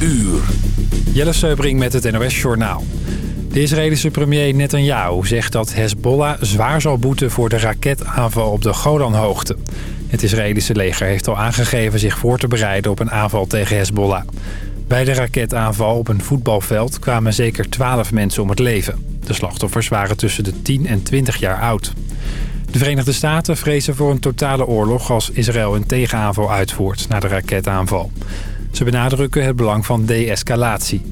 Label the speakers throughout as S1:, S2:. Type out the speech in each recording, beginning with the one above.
S1: uur.
S2: Jelle Seubring met het NOS Journaal. De Israëlische premier Netanyahu zegt dat Hezbollah zwaar zal boeten voor de raketaanval op de Golanhoogte. Het Israëlische leger heeft al aangegeven zich voor te bereiden op een aanval tegen Hezbollah. Bij de raketaanval op een voetbalveld kwamen zeker 12 mensen om het leven. De slachtoffers waren tussen de 10 en 20 jaar oud. De Verenigde Staten vrezen voor een totale oorlog als Israël een tegenaanval uitvoert na de raketaanval. Ze benadrukken het belang van de-escalatie.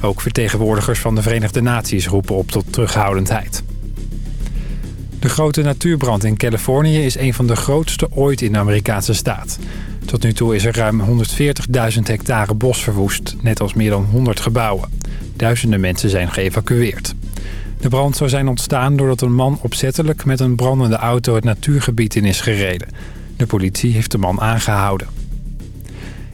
S2: Ook vertegenwoordigers van de Verenigde Naties roepen op tot terughoudendheid. De grote natuurbrand in Californië is een van de grootste ooit in de Amerikaanse staat. Tot nu toe is er ruim 140.000 hectare bos verwoest, net als meer dan 100 gebouwen. Duizenden mensen zijn geëvacueerd. De brand zou zijn ontstaan doordat een man opzettelijk met een brandende auto het natuurgebied in is gereden. De politie heeft de man aangehouden.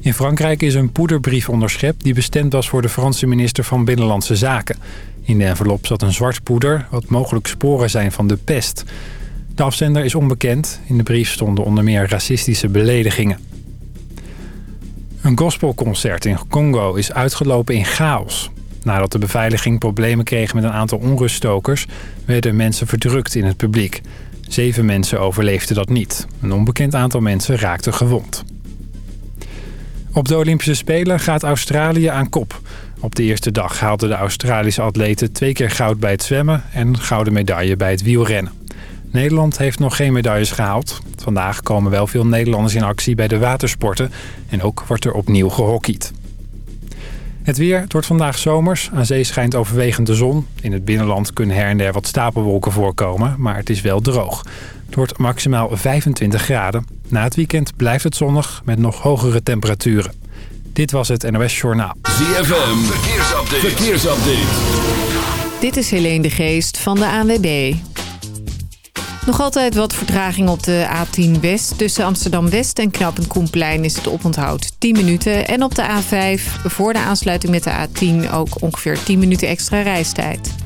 S2: In Frankrijk is een poederbrief onderschept die bestemd was voor de Franse minister van Binnenlandse Zaken. In de envelop zat een zwart poeder, wat mogelijk sporen zijn van de pest. De afzender is onbekend. In de brief stonden onder meer racistische beledigingen. Een gospelconcert in Congo is uitgelopen in chaos. Nadat de beveiliging problemen kreeg met een aantal onruststokers... werden mensen verdrukt in het publiek. Zeven mensen overleefden dat niet. Een onbekend aantal mensen raakte gewond. Op de Olympische Spelen gaat Australië aan kop. Op de eerste dag haalden de Australische atleten twee keer goud bij het zwemmen... en gouden medaille bij het wielrennen. Nederland heeft nog geen medailles gehaald. Vandaag komen wel veel Nederlanders in actie bij de watersporten... en ook wordt er opnieuw gehockeyd. Het weer, wordt vandaag zomers. Aan zee schijnt overwegend de zon. In het binnenland kunnen her en der wat stapelwolken voorkomen, maar het is wel droog. Het wordt maximaal 25 graden. Na het weekend blijft het zonnig met nog hogere temperaturen. Dit was het NOS Journaal.
S1: ZFM, verkeersupdate. verkeersupdate.
S3: Dit is Helene de Geest van de ANWB. Nog altijd wat vertraging op de A10 West. Tussen Amsterdam-West en Knappen Koenplein is het oponthoud 10 minuten. En op de A5 voor de aansluiting met de A10 ook ongeveer 10 minuten extra reistijd.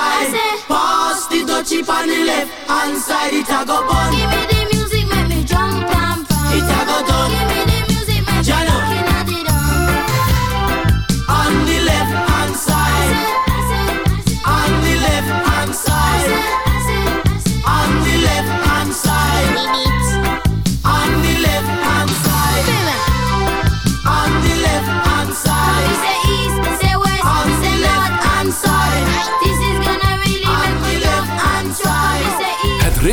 S4: side. Pass the dutchie on the left hand side. It a go bun.
S5: Give me the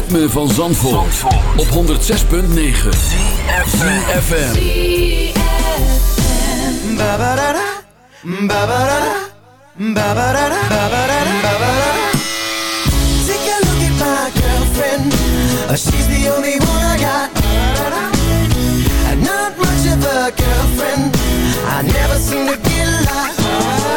S1: ritme van Zandvoort, op 106.9 FM.
S6: Ba-ba-da-da, ba-ba-da-da, ba-ba-da-da, ba-ba-da-da, ba-ba-da-da. Take a look at my girlfriend. Uh, she's the only one I got. Uh, Not much of a girlfriend. I never seem to get lost.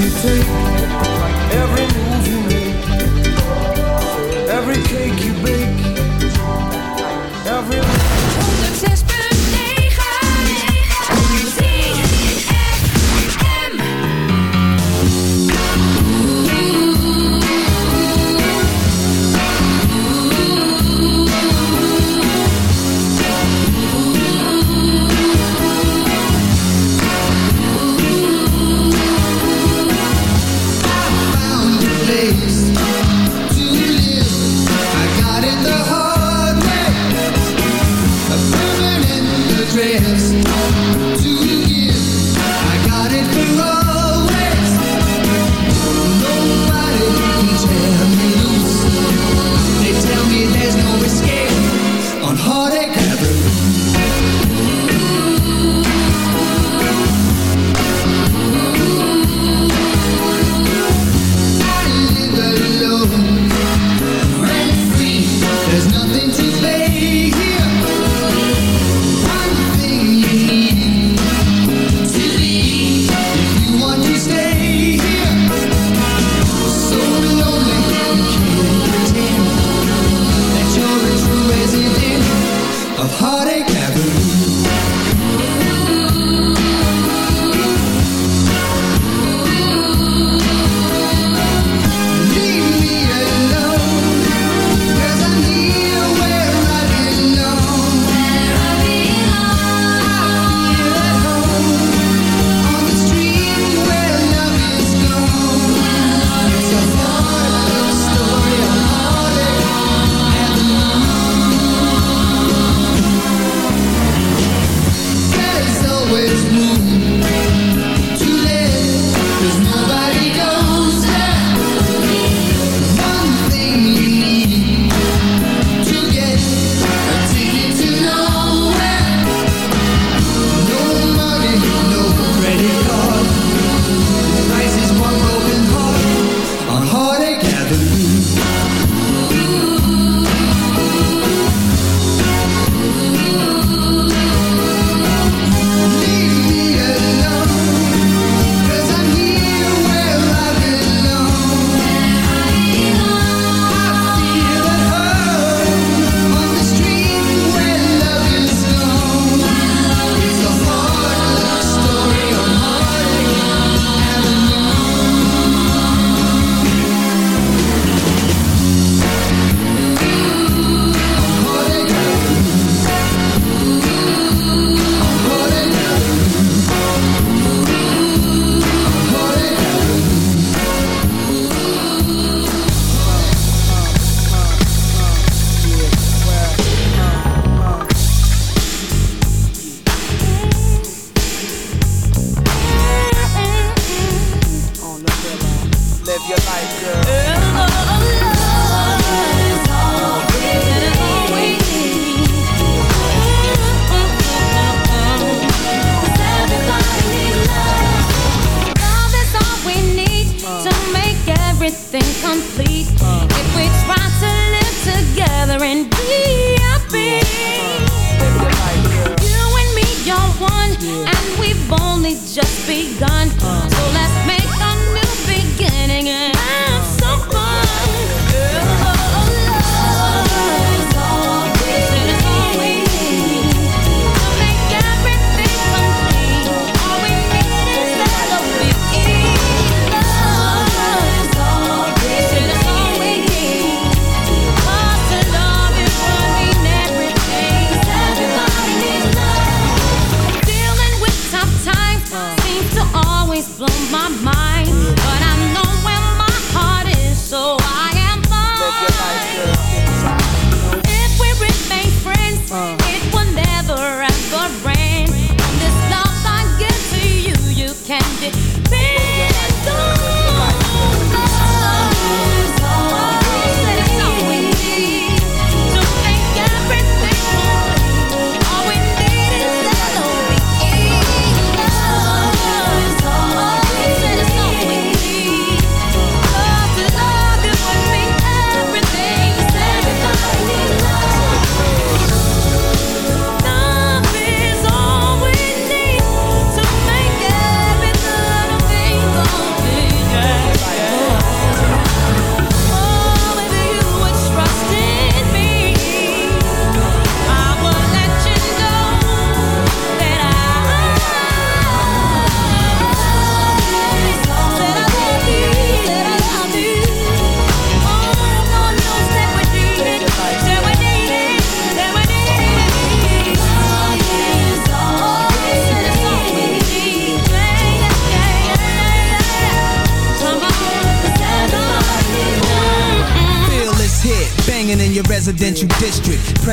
S6: you take,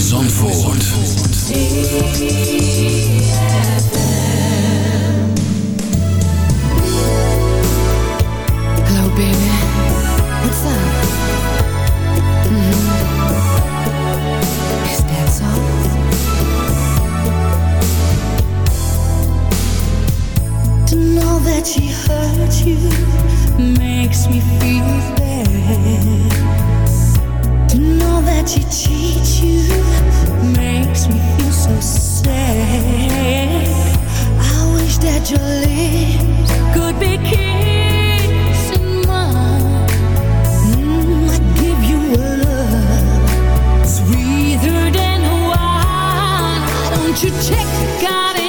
S1: Zandvoort.
S7: Hello, baby. What's up? Mhm. Is that so?
S8: To know that she hurt you makes me feel bad. To know that she cheats you you a love sweeter than wine. Don't you check out and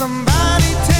S6: Somebody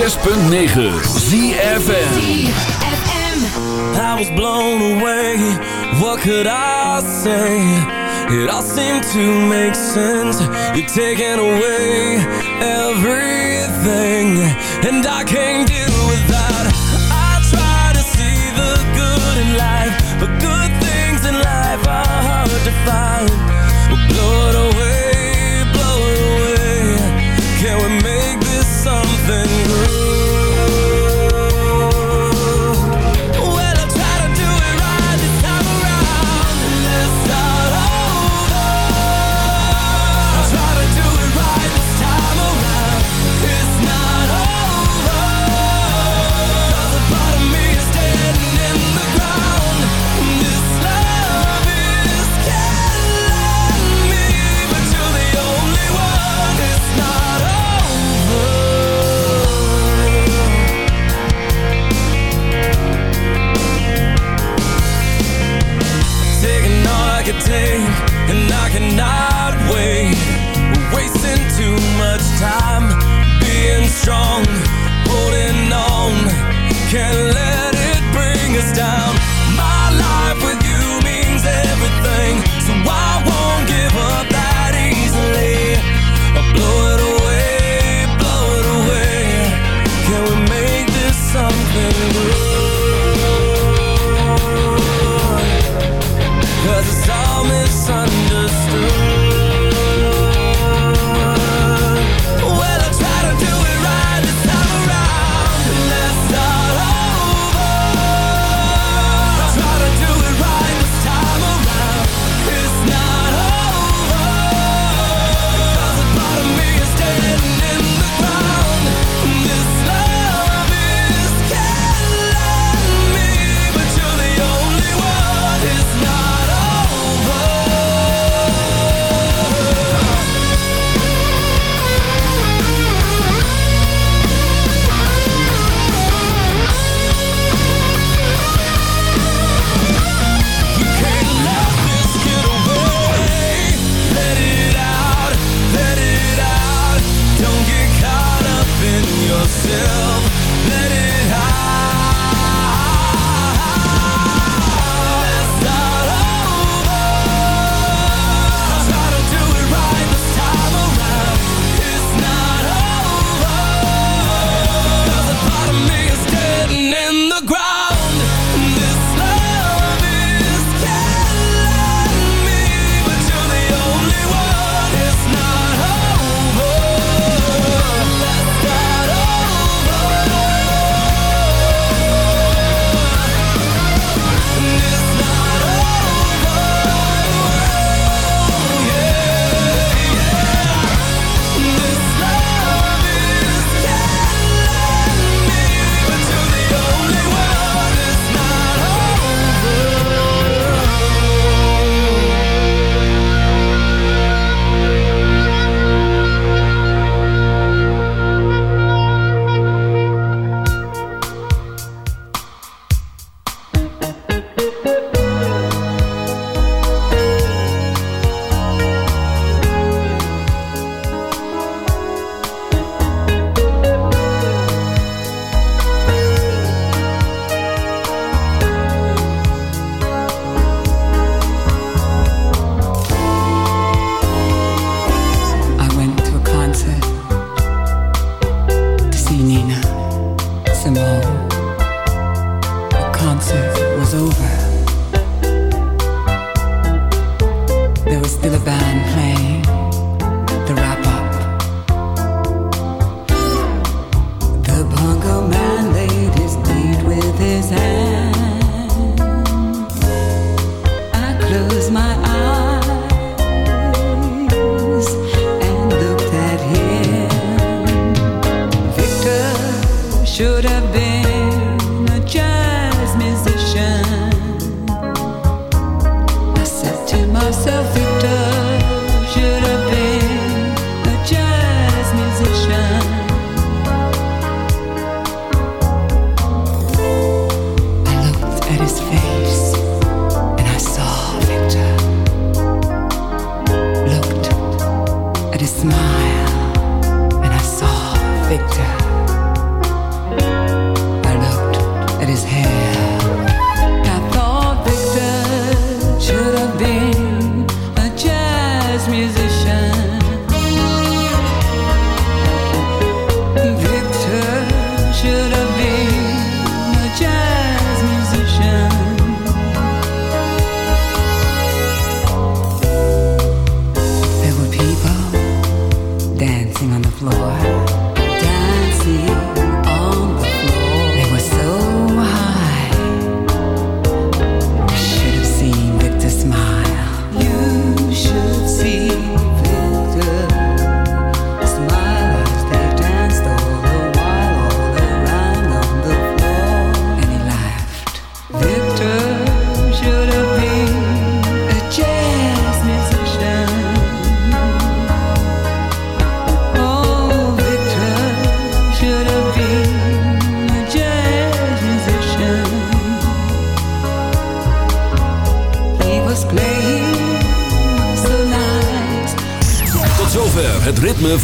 S1: 106.9 ZFM
S9: I was blown away, what could I say? It all seemed to make sense, you're taking away everything. And I can't